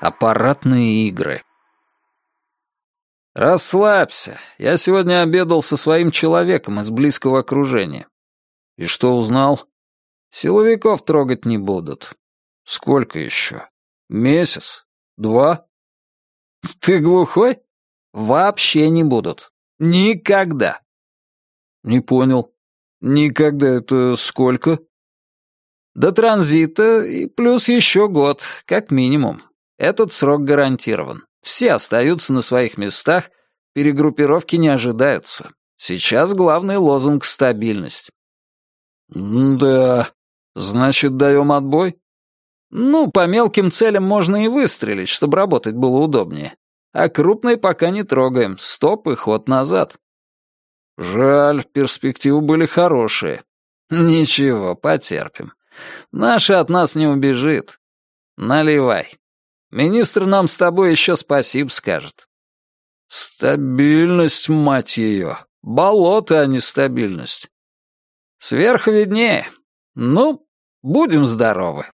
Аппаратные игры. «Расслабься. Я сегодня обедал со своим человеком из близкого окружения». «И что узнал?» «Силовиков трогать не будут». «Сколько еще? Месяц? Два?» «Ты глухой? Вообще не будут. Никогда». «Не понял. Никогда это сколько?» «До транзита и плюс еще год, как минимум. Этот срок гарантирован. Все остаются на своих местах, перегруппировки не ожидаются. Сейчас главный лозунг — стабильность. «Да, значит, даем отбой?» «Ну, по мелким целям можно и выстрелить, чтобы работать было удобнее. А крупные пока не трогаем. Стоп и ход назад». «Жаль, перспективы были хорошие». «Ничего, потерпим. Наша от нас не убежит. Наливай». Министр нам с тобой еще спасибо скажет». «Стабильность, мать ее! Болото, а не стабильность!» «Сверху виднее. Ну, будем здоровы».